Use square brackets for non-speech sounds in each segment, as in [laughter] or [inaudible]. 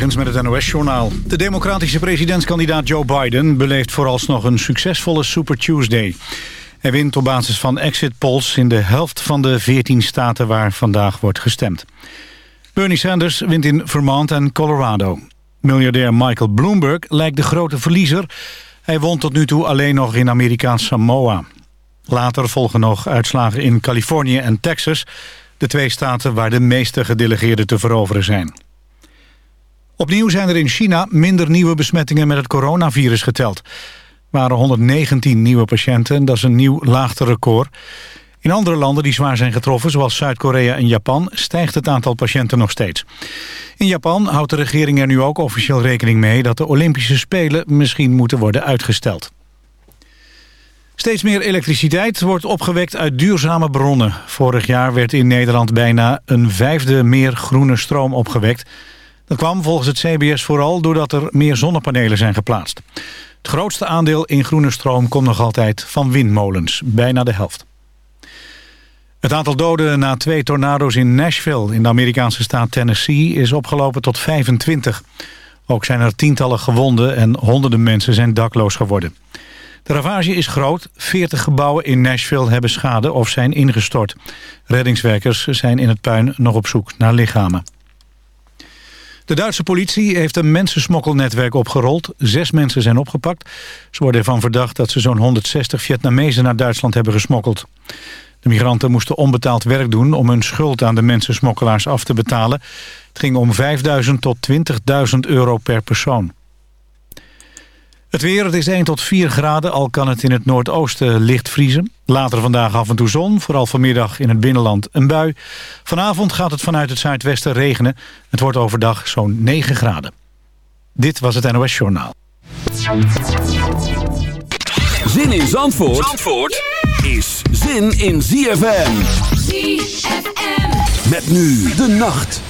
Met het NOS-journaal. De democratische presidentskandidaat Joe Biden beleeft vooralsnog een succesvolle Super Tuesday. Hij wint op basis van exit polls in de helft van de 14 staten waar vandaag wordt gestemd. Bernie Sanders wint in Vermont en Colorado. Miljardair Michael Bloomberg lijkt de grote verliezer. Hij won tot nu toe alleen nog in Amerikaans Samoa. Later volgen nog uitslagen in Californië en Texas... de twee staten waar de meeste gedelegeerden te veroveren zijn. Opnieuw zijn er in China minder nieuwe besmettingen met het coronavirus geteld. Er waren 119 nieuwe patiënten, dat is een nieuw laagste record. In andere landen die zwaar zijn getroffen, zoals Zuid-Korea en Japan... stijgt het aantal patiënten nog steeds. In Japan houdt de regering er nu ook officieel rekening mee... dat de Olympische Spelen misschien moeten worden uitgesteld. Steeds meer elektriciteit wordt opgewekt uit duurzame bronnen. Vorig jaar werd in Nederland bijna een vijfde meer groene stroom opgewekt. Dat kwam volgens het CBS vooral doordat er meer zonnepanelen zijn geplaatst. Het grootste aandeel in groene stroom komt nog altijd van windmolens, bijna de helft. Het aantal doden na twee tornado's in Nashville in de Amerikaanse staat Tennessee is opgelopen tot 25. Ook zijn er tientallen gewonden en honderden mensen zijn dakloos geworden. De ravage is groot. 40 gebouwen in Nashville hebben schade of zijn ingestort. Reddingswerkers zijn in het puin nog op zoek naar lichamen. De Duitse politie heeft een mensensmokkelnetwerk opgerold. Zes mensen zijn opgepakt. Ze worden ervan verdacht dat ze zo'n 160 Vietnamezen naar Duitsland hebben gesmokkeld. De migranten moesten onbetaald werk doen om hun schuld aan de mensensmokkelaars af te betalen. Het ging om 5.000 tot 20.000 euro per persoon. Het weer, het is 1 tot 4 graden, al kan het in het noordoosten licht vriezen. Later vandaag af en toe zon, vooral vanmiddag in het binnenland een bui. Vanavond gaat het vanuit het zuidwesten regenen. Het wordt overdag zo'n 9 graden. Dit was het NOS Journaal. Zin in Zandvoort, Zandvoort is zin in ZFM. ZFM. Met nu de nacht.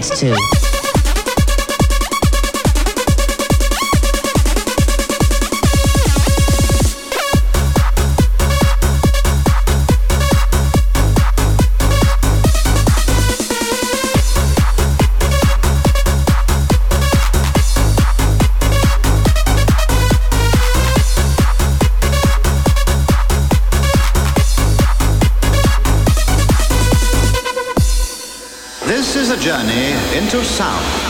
Dance to. journey into sound.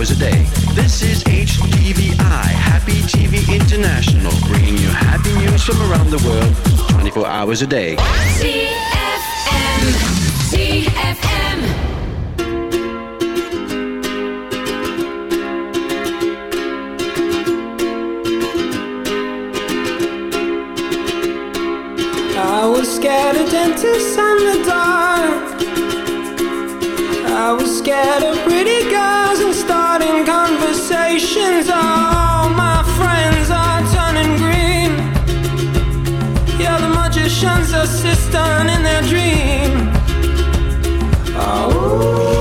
Hours a day. This is HTVI, Happy TV International, bringing you happy news from around the world, 24 hours a day. CFM, CFM. I was scared of dentists and the dark. I was scared of pretty girls and starting conversations. All my friends are turning green. Yeah, the magician's assistant in their dream. Oh,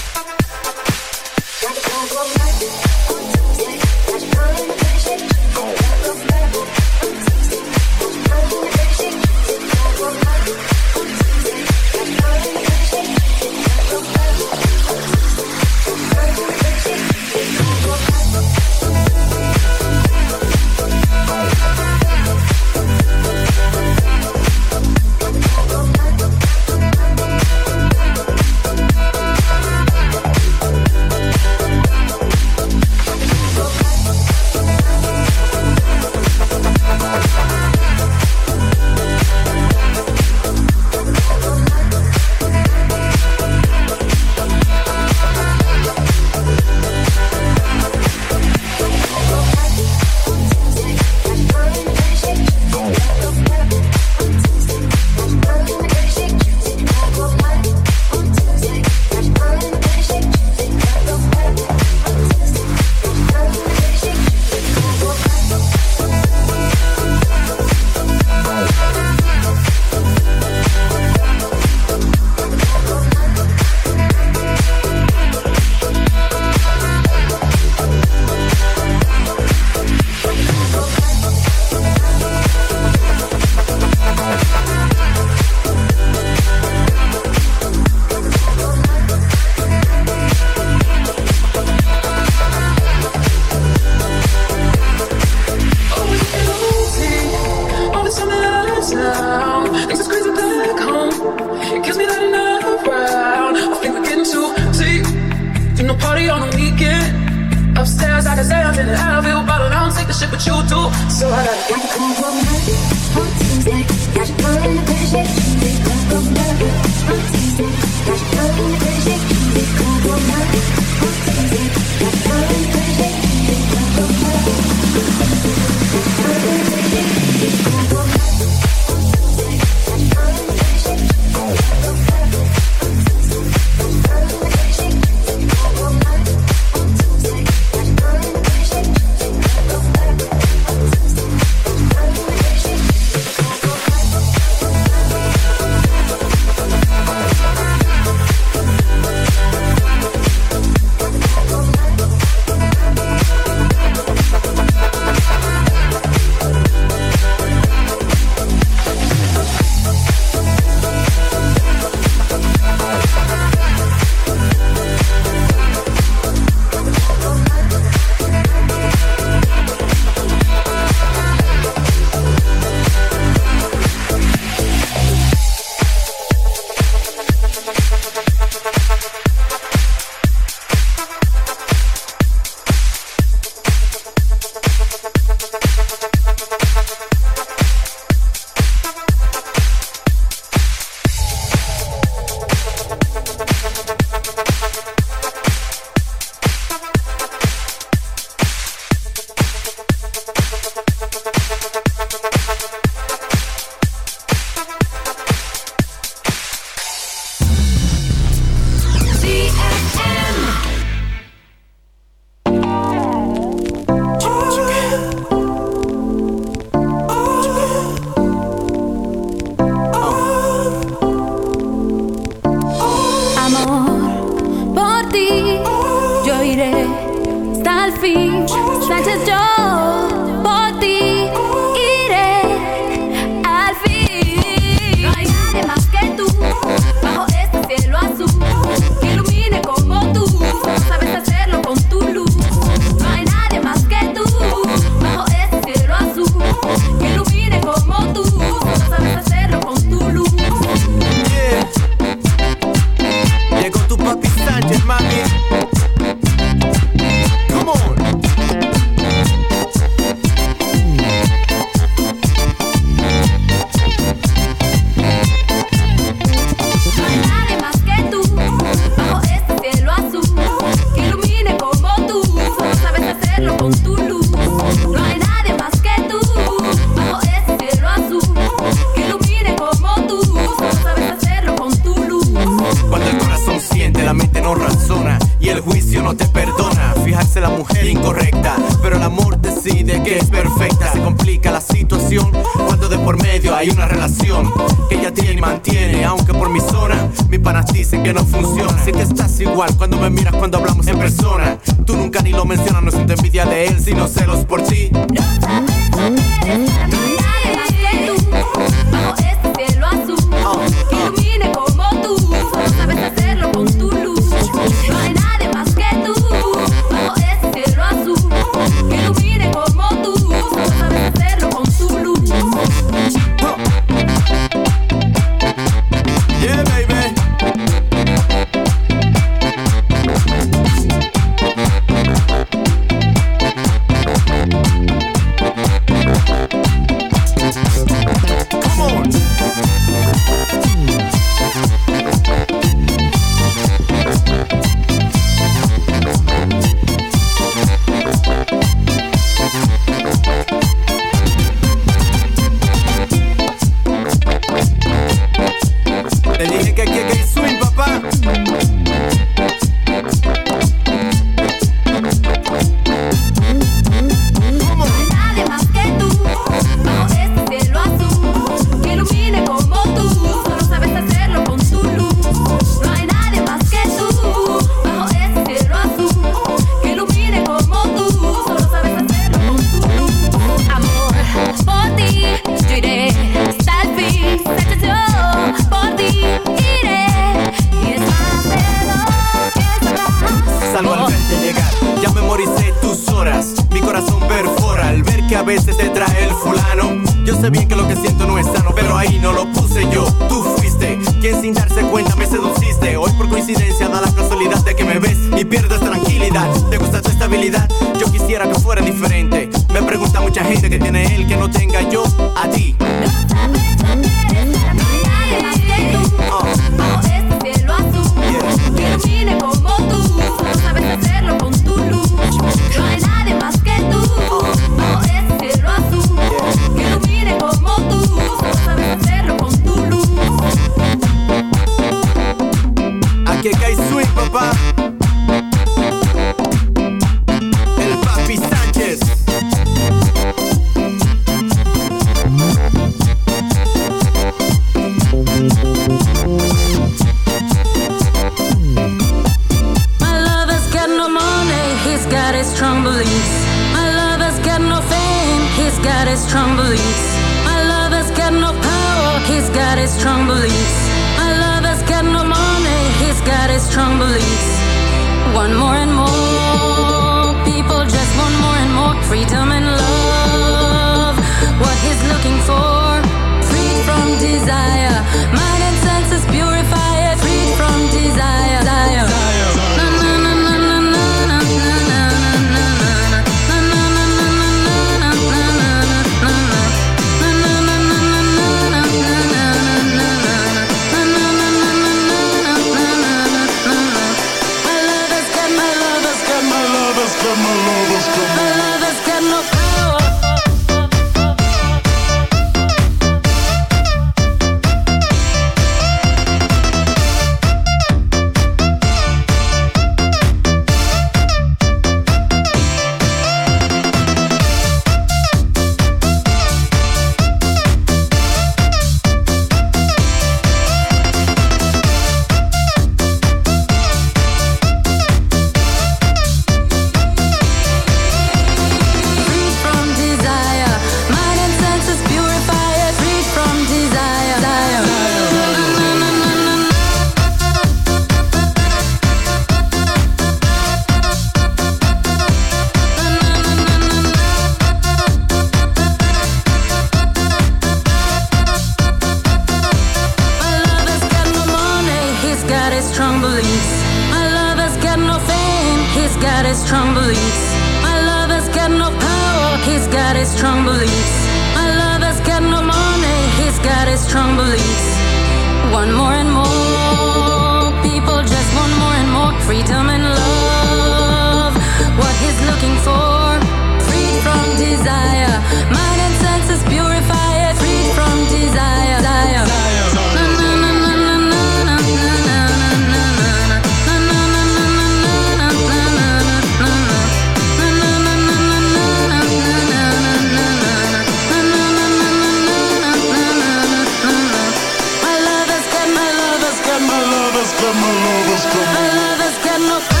My lovers got no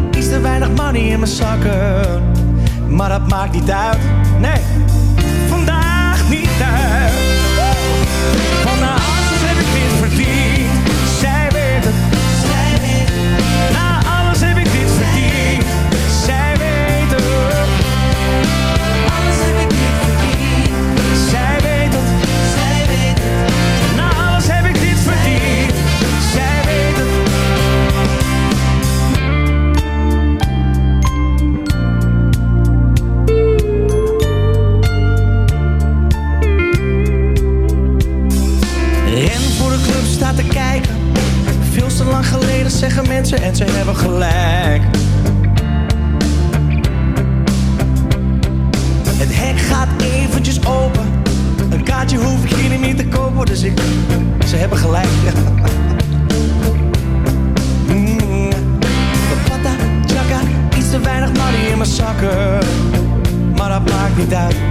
steeds te weinig money in mijn zakken. Maar dat maakt niet uit, nee, vandaag niet uit. zeggen mensen en ze hebben gelijk. Het hek gaat eventjes open. Een kaartje hoef ik hier niet te kopen, dus ik... Ze hebben gelijk, [laughs] mm. iets te weinig money in mijn zakken. Maar dat maakt niet uit.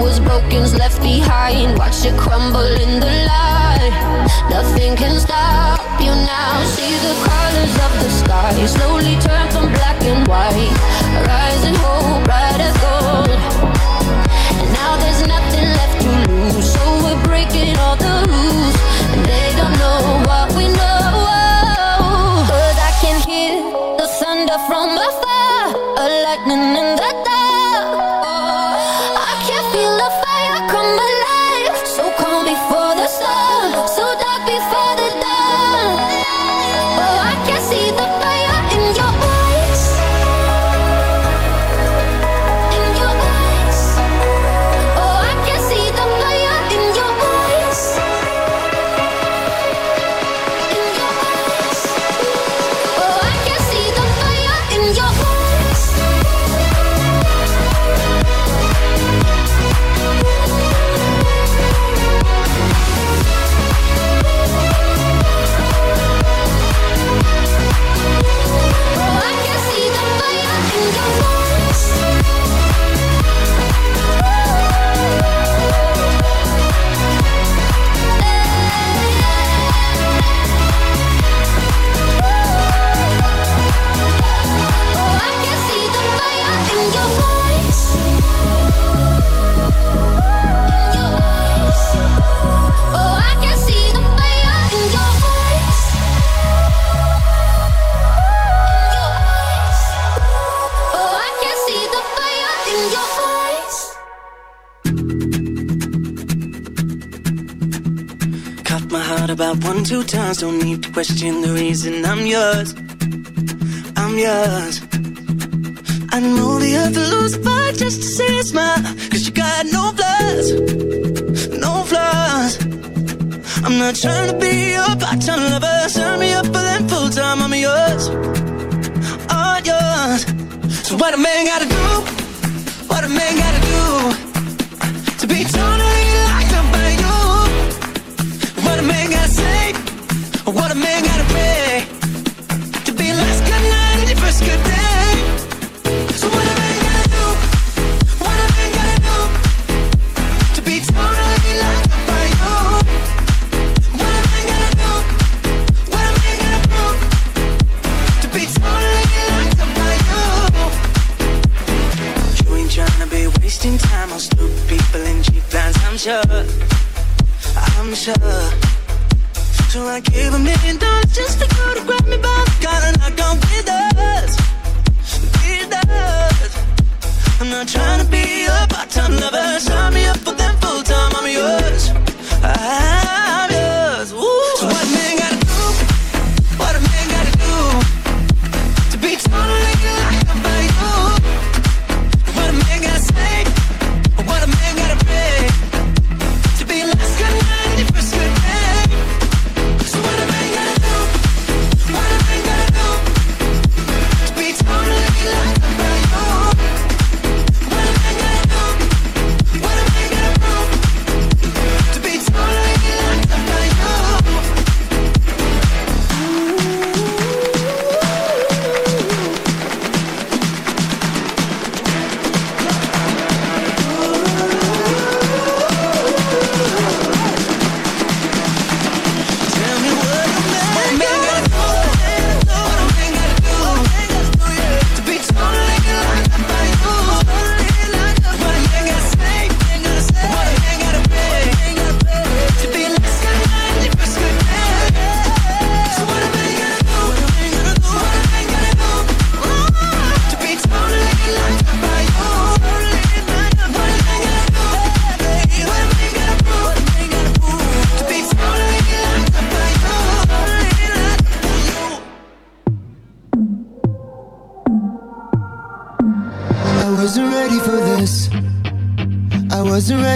was broken, left behind. Watch it crumble in the light. Nothing can stop you now. See the colors of the sky slowly turn from black. question the reason I'm yours. I'm yours. I know the earth will lose but just to see a smile. Cause you got no flaws, no flaws. I'm not trying to be your part-time lover. Sign me up for them full-time. I'm yours, all yours. So what a man gotta do, what a man gotta do to be taller. What a man gotta pay to be last good night and your first good day. So what a man gotta do? What a man gotta do to be totally loved by you? What a man gotta do? What a man gotta do to be totally loved by you? You ain't tryna be wasting time on stupid people and cheap lines. I'm sure. I'm sure special. I give a million dollars just for you to grab me by the collar. Knock on with us, with us. I'm not trying to be a part-time lover. Sign me up for them full-time. I'm yours. I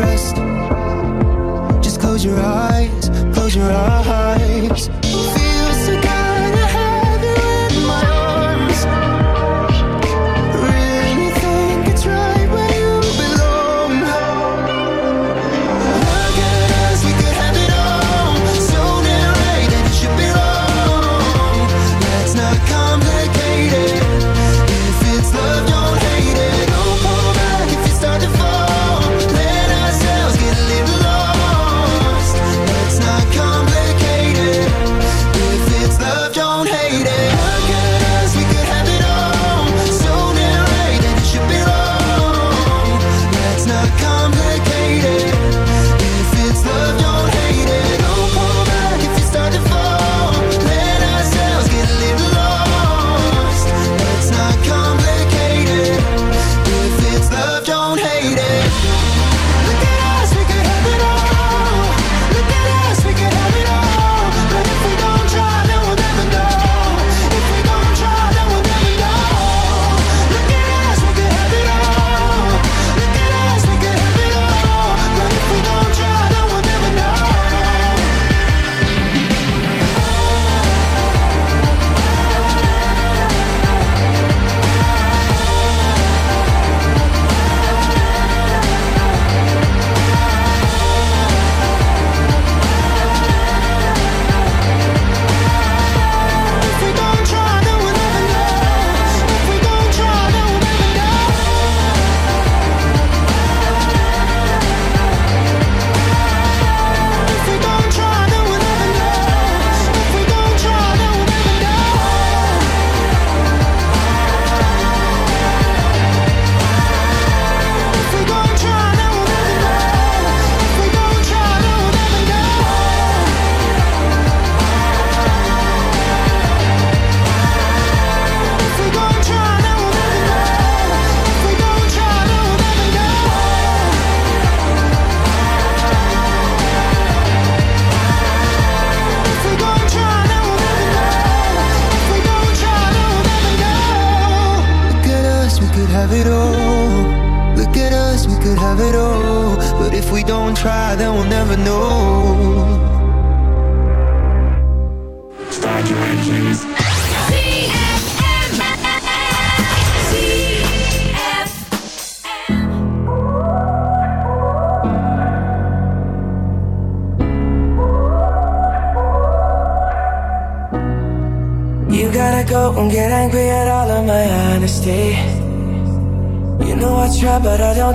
trust